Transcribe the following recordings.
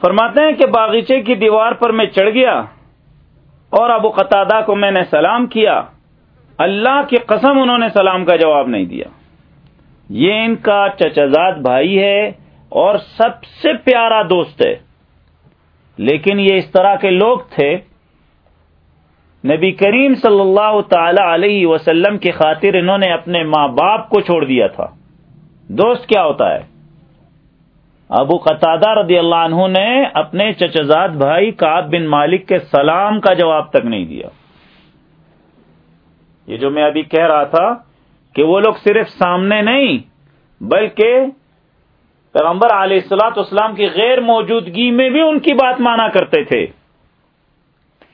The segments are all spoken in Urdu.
فرماتے ہیں کہ باغیچے کی دیوار پر میں چڑھ گیا اور ابو قطادہ کو میں نے سلام کیا۔ اللہ کی قسم انہوں نے سلام کا جواب نہیں دیا۔ یہ ان کا چچزاد بھائی ہے اور سب سے پیارا دوست ہے۔ لیکن یہ اس طرح کے لوگ تھے۔ نبی کریم صلی اللہ تعالی علیہ وسلم کی خاطر انہوں نے اپنے ماں باپ کو چھوڑ دیا تھا۔ دوست کیا ہوتا ہے؟ ابو قطادہ رضی اللہ عنہ نے اپنے چچزاد بھائی کاب بن مالک کے سلام کا جواب تک نہیں دیا۔ یہ جو میں ابھی کہہ رہا تھا کہ وہ لوگ صرف سامنے نہیں، بلکہ پیغمبر علیہ السلاط اسلام کی غیر موجودگی میں بھی ان کی بات مانا کرتے تھے۔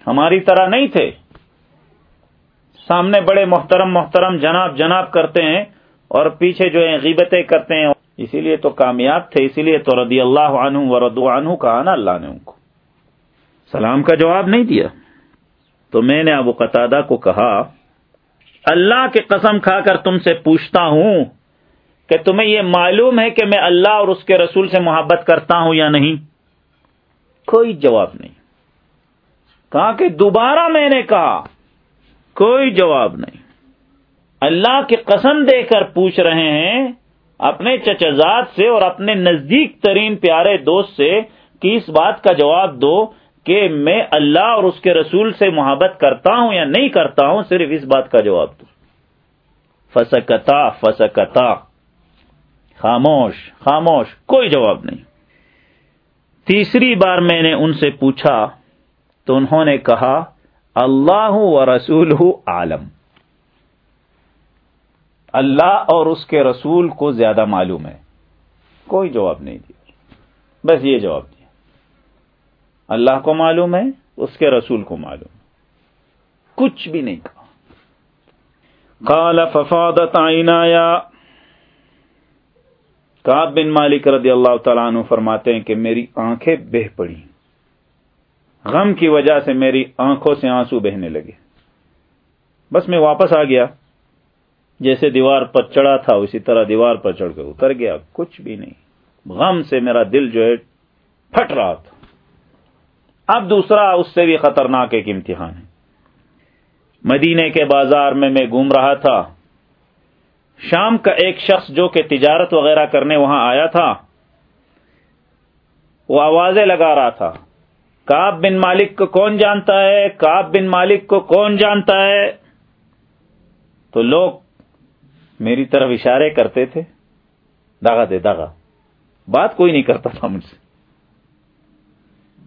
ہماری طرح نہیں تھے۔ سامنے بڑے محترم محترم جناب جناب کرتے ہیں اور پیچھے جو ہیں غیبتیں کرتے ہیں۔ اسی لیے تو کامیاب تھے، اسی لیے تو رضی اللہ عنہ و ردو عنہ کہا نا اللہ نے ان کو۔ سلام کا جواب نہیں دیا۔ تو میں نے ابو قطادہ کو کہا، اللہ کی قسم کھا کر تم سے پوچھتا ہوں کہ تمہیں یہ معلوم ہے کہ میں اللہ اور اس کے رسول سے محبت کرتا ہوں یا نہیں؟ کوئی جواب نہیں۔ کہا کہ دوبارہ میں نے کہا، کوئی جواب نہیں۔ اللہ کی قسم دے کر پوچھ رہے ہیں اپنے چچزاد سے اور اپنے نزدیک ترین پیارے دوست سے کہ اس بات کا جواب دو کہ میں اللہ اور اس کے رسول سے محبت کرتا ہوں یا نہیں کرتا ہوں، صرف اس بات کا جواب دو۔ فسکتا فسکتا۔ خاموش خاموش، کوئی جواب نہیں۔ تیسری بار میں نے ان سے پوچھا تو انہوں نے کہا، اللہ و رسول عالم۔ اللہ اور اس کے رسول کو زیادہ معلوم ہے۔ کوئی جواب نہیں دیا۔ بس یہ جواب دیا۔ اللہ کو معلوم ہے، اس کے رسول کو معلوم ہے۔ کچھ بھی نہیں کہا۔ قال ففادت عینایا۔ کاب بن مالک رضی اللہ تعالیٰ عنہ فرماتے ہیں کہ میری آنکھیں بہ پڑی۔ غم کی وجہ سے میری آنکھوں سے آنسو بہنے لگے۔ بس میں واپس آ گیا۔ جیسے دیوار پر چڑھا تھا، اسی طرح دیوار پر چڑھ کر اتر گیا، کچھ بھی نہیں۔ غم سے میرا دل جو ہے پھٹ رہا تھا۔ اب دوسرا، اس سے بھی خطرناک ایک امتحان ہے۔ مدینے کے بازار میں میں گھوم رہا تھا۔ شام کا ایک شخص جو کہ تجارت وغیرہ کرنے وہاں آیا تھا، وہ آوازیں لگا رہا تھا۔ کاب بن مالک کو کون جانتا ہے؟ کاب بن مالک کو کون جانتا ہے؟ تو لوگ میری طرف اشارے کرتے تھے، داغا دے داغا۔ بات کوئی نہیں کرتا تھا مجھ سے۔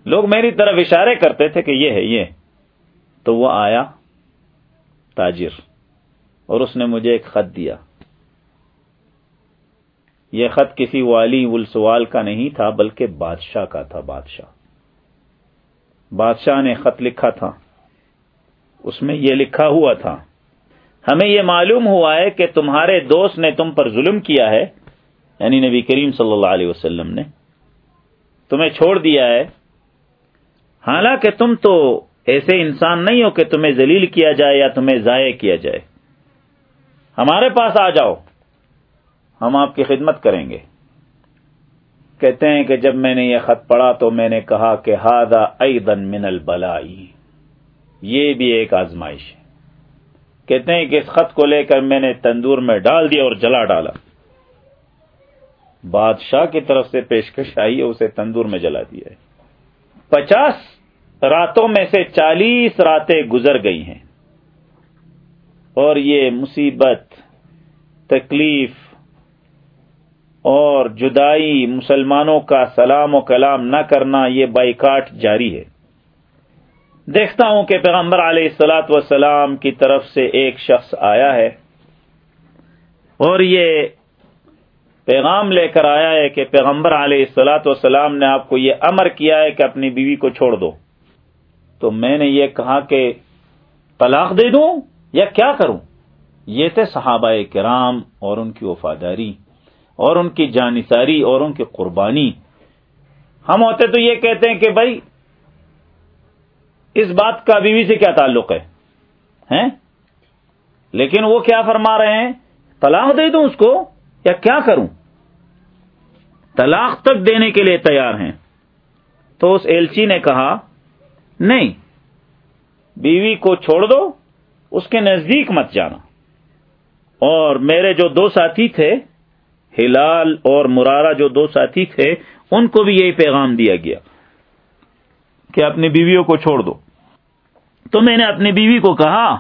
لوگ میری طرف اشارے کرتے تھے کہ یہ ہے، یہ۔ تو وہ آیا، تاجر، اور اس نے مجھے ایک خط دیا۔ یہ خط کسی والی ولسوال کا نہیں تھا، بلکہ بادشاہ کا تھا، بادشاہ۔ بادشاہ نے خط لکھا تھا۔ اس میں یہ لکھا ہوا تھا ہمیں یہ معلوم ہوا ہے کہ تمہارے دوست نے تم پر ظلم کیا ہے یعنی نبی کریم صلی اللہ علیہ وسلم نے، تمہیں چھوڑ دیا ہے۔ حالانکہ تم تو ایسے انسان نہیں ہو کہ تمہیں ذلیل کیا جائے یا تمہیں ضائع کیا جائے۔ ہمارے پاس آ جاؤ، ہم آپ کی خدمت کریں گے۔ کہتے ہیں کہ جب میں نے یہ خط پڑھا تو میں نے کہا کہ ہادا ایدن من البلائی، یہ بھی ایک آزمائش ہے۔ کہتے ہیں کہ اس خط کو لے کر میں نے تندور میں ڈال دیا اور جلا ڈالا۔ بادشاہ کی طرف سے پیشکش آئی ہے اسے تندور میں جلا دیا۔ ہے پچاس راتوں میں سے چالیس راتیں گزر گئی ہیں۔ اور یہ مصیبت، تکلیف اور جدائی مسلمانوں کا سلام و کلام نہ کرنا یہ بائیکاٹ جاری ہے۔ دیکھتا ہوں کہ پیغمبر علیہ السلاۃ وسلام کی طرف سے ایک شخص آیا ہے اور یہ پیغام لے کر آیا ہے کہ پیغمبر علیہ السلاۃ وسلام نے آپ کو یہ امر کیا ہے کہ اپنی بیوی کو چھوڑ دو۔ تو میں نے یہ کہا کہ طلاق دے دوں یا کیا کروں؟ یہ تھے صحابہ کرام اور ان کی وفاداری اور ان کی جانساری اور ان کی قربانی۔ ہم ہوتے تو یہ کہتے ہیں کہ بھائی اس بات کا بیوی سے کیا تعلق ہے؟ لیکن وہ کیا فرما رہے ہیں؟ طلاق دے دوں اس کو یا کیا کروں؟ طلاق تک دینے کے لیے تیار ہیں۔ تو اس ایلچی نے کہا، نہیں، بیوی کو چھوڑ دو، اس کے نزدیک مت جانا۔ اور میرے جو دو ساتھی تھے، ہلال اور مرارا جو دو ساتھی تھے، ان کو بھی یہی پیغام دیا گیا کہ اپنی بیویوں کو چھوڑ دو۔ تو میں نے اپنی بیوی کو کہا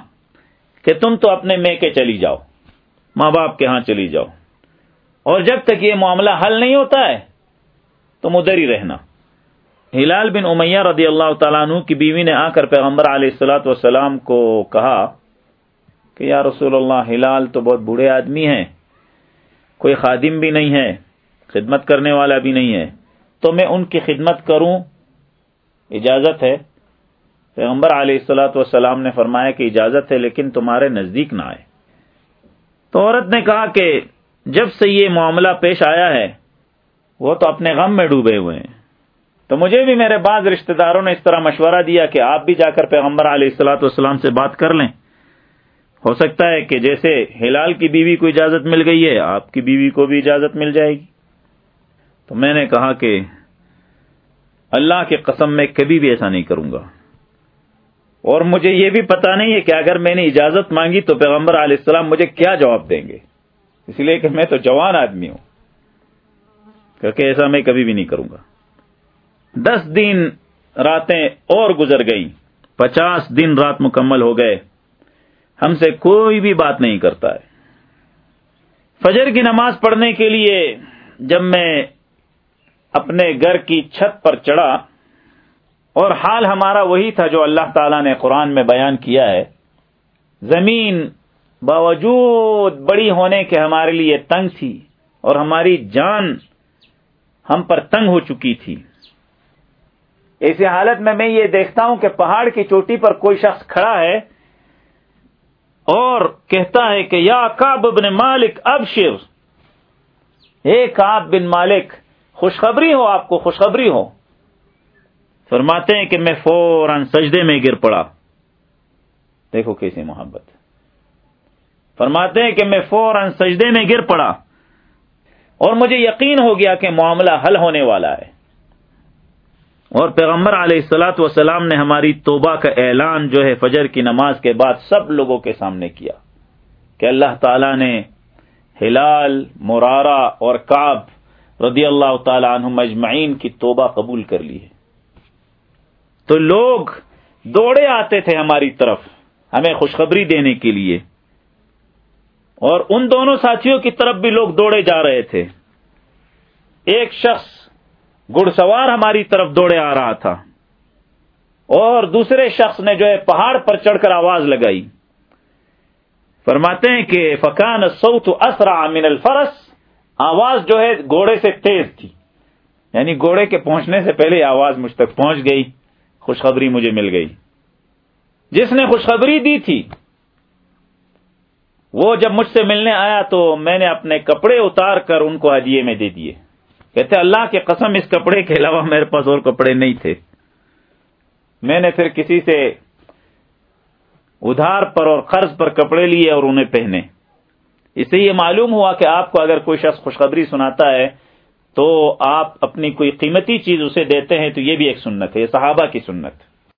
کہ تم تو اپنے میں کے چلی جاؤ، ماں باپ کے ہاں چلی جاؤ۔ اور جب تک یہ معاملہ حل نہیں ہوتا ہے، تم ادھر ہی رہنا۔ ہلال بن امیہ رضی اللہ تعالیٰ عنہ کی بیوی نے آ کر پیغمبر علیہ السلاۃ والسلام کو کہا کہ یا رسول اللہ، ہلال تو بہت بوڑھے آدمی ہیں، کوئی خادم بھی نہیں ہے، خدمت کرنے والا بھی نہیں ہے، تو میں ان کی خدمت کروں، اجازت ہے۔ پیغمبر علیہ السلاۃ والسلام نے فرمایا کہ اجازت ہے لیکن تمہارے نزدیک نہ آئے۔ تو عورت نے کہا کہ جب سے یہ معاملہ پیش آیا ہے، وہ تو اپنے غم میں ڈوبے ہوئے ہیں۔ تو مجھے بھی میرے بعض رشتہ داروں نے اس طرح مشورہ دیا کہ آپ بھی جا کر پیغمبر علیہ السلاۃ والسلام سے بات کر لیں۔ ہو سکتا ہے کہ جیسے ہلال کی بیوی کو اجازت مل گئی ہے، آپ کی بیوی کو بھی اجازت مل جائے گی۔ تو میں نے کہا کہ اللہ کے قسم میں کبھی بھی ایسا نہیں کروں گا۔ اور مجھے یہ بھی پتا نہیں ہے کہ اگر میں نے اجازت مانگی تو پیغمبر علیہ السلام مجھے کیا جواب دیں گے؟ اس لیے کہ میں تو جوان آدمی ہوں۔ کیونکہ ایسا میں کبھی بھی نہیں کروں گا۔ دس دن راتیں اور گزر گئی پچاس دن رات مکمل ہو گئے۔ ہم سے کوئی بھی بات نہیں کرتا ہے۔ فجر کی نماز پڑھنے کے لیے جب میں اپنے گھر کی چھت پر چڑھا اور حال ہمارا وہی تھا جو اللہ تعالی نے قرآن میں بیان کیا ہے۔ زمین باوجود بڑی ہونے کے ہمارے لیے تنگ تھی اور ہماری جان ہم پر تنگ ہو چکی تھی۔ ایسی حالت میں میں یہ دیکھتا ہوں کہ پہاڑ کی چوٹی پر کوئی شخص کھڑا ہے اور کہتا ہے کہ یا کاب بن مالک اب شیو اے کاب بن مالک، خوشخبری ہو آپ کو، خوشخبری ہو۔ فرماتے ہیں کہ میں فوراً سجدے میں گر پڑا۔ دیکھو کیسی محبت۔ فرماتے ہیں کہ میں فوراً سجدے میں گر پڑا۔ اور مجھے یقین ہو گیا کہ معاملہ حل ہونے والا ہے۔ اور پیغمبر علیہ السلاۃ وسلام نے ہماری توبہ کا اعلان جو ہے فجر کی نماز کے بعد سب لوگوں کے سامنے کیا کہ اللہ تعالی نے ہلال مرارا اور کاب رضی اللہ تعالی عنہ مجمعین کی توبہ قبول کر لی ہے۔ تو لوگ دوڑے آتے تھے ہماری طرف، ہمیں خوشخبری دینے کے لیے۔ اور ان دونوں ساتھیوں کی طرف بھی لوگ دوڑے جا رہے تھے۔ ایک شخص گڑ سوار ہماری طرف دوڑے آ رہا تھا۔ اور دوسرے شخص نے جو ہے پہاڑ پر چڑھ کر آواز لگائی۔ فرماتے ہیں کہ فقان سوت اسرا من الفرس۔ آواز جو ہے گھوڑے سے تیز تھی۔ یعنی گھوڑے کے پہنچنے سے پہلے آواز مجھ تک پہنچ گئی۔ خوشخبری مجھے مل گئی۔ جس نے خوشخبری دی تھی، وہ جب مجھ سے ملنے آیا تو میں نے اپنے کپڑے اتار کر ان کو ہدیے میں دے دیے۔ کہتے، اللہ کے قسم، اس کپڑے کے علاوہ میرے پاس اور کپڑے نہیں تھے۔ میں نے پھر کسی سے ادھار پر اور قرض پر کپڑے لیے اور انہیں پہنے۔ اس سے یہ معلوم ہوا کہ آپ کو اگر کوئی شخص خوشخبری سناتا ہے تو آپ اپنی کوئی قیمتی چیز اسے دیتے ہیں تو یہ بھی ایک سنت ہے، یہ صحابہ کی سنت۔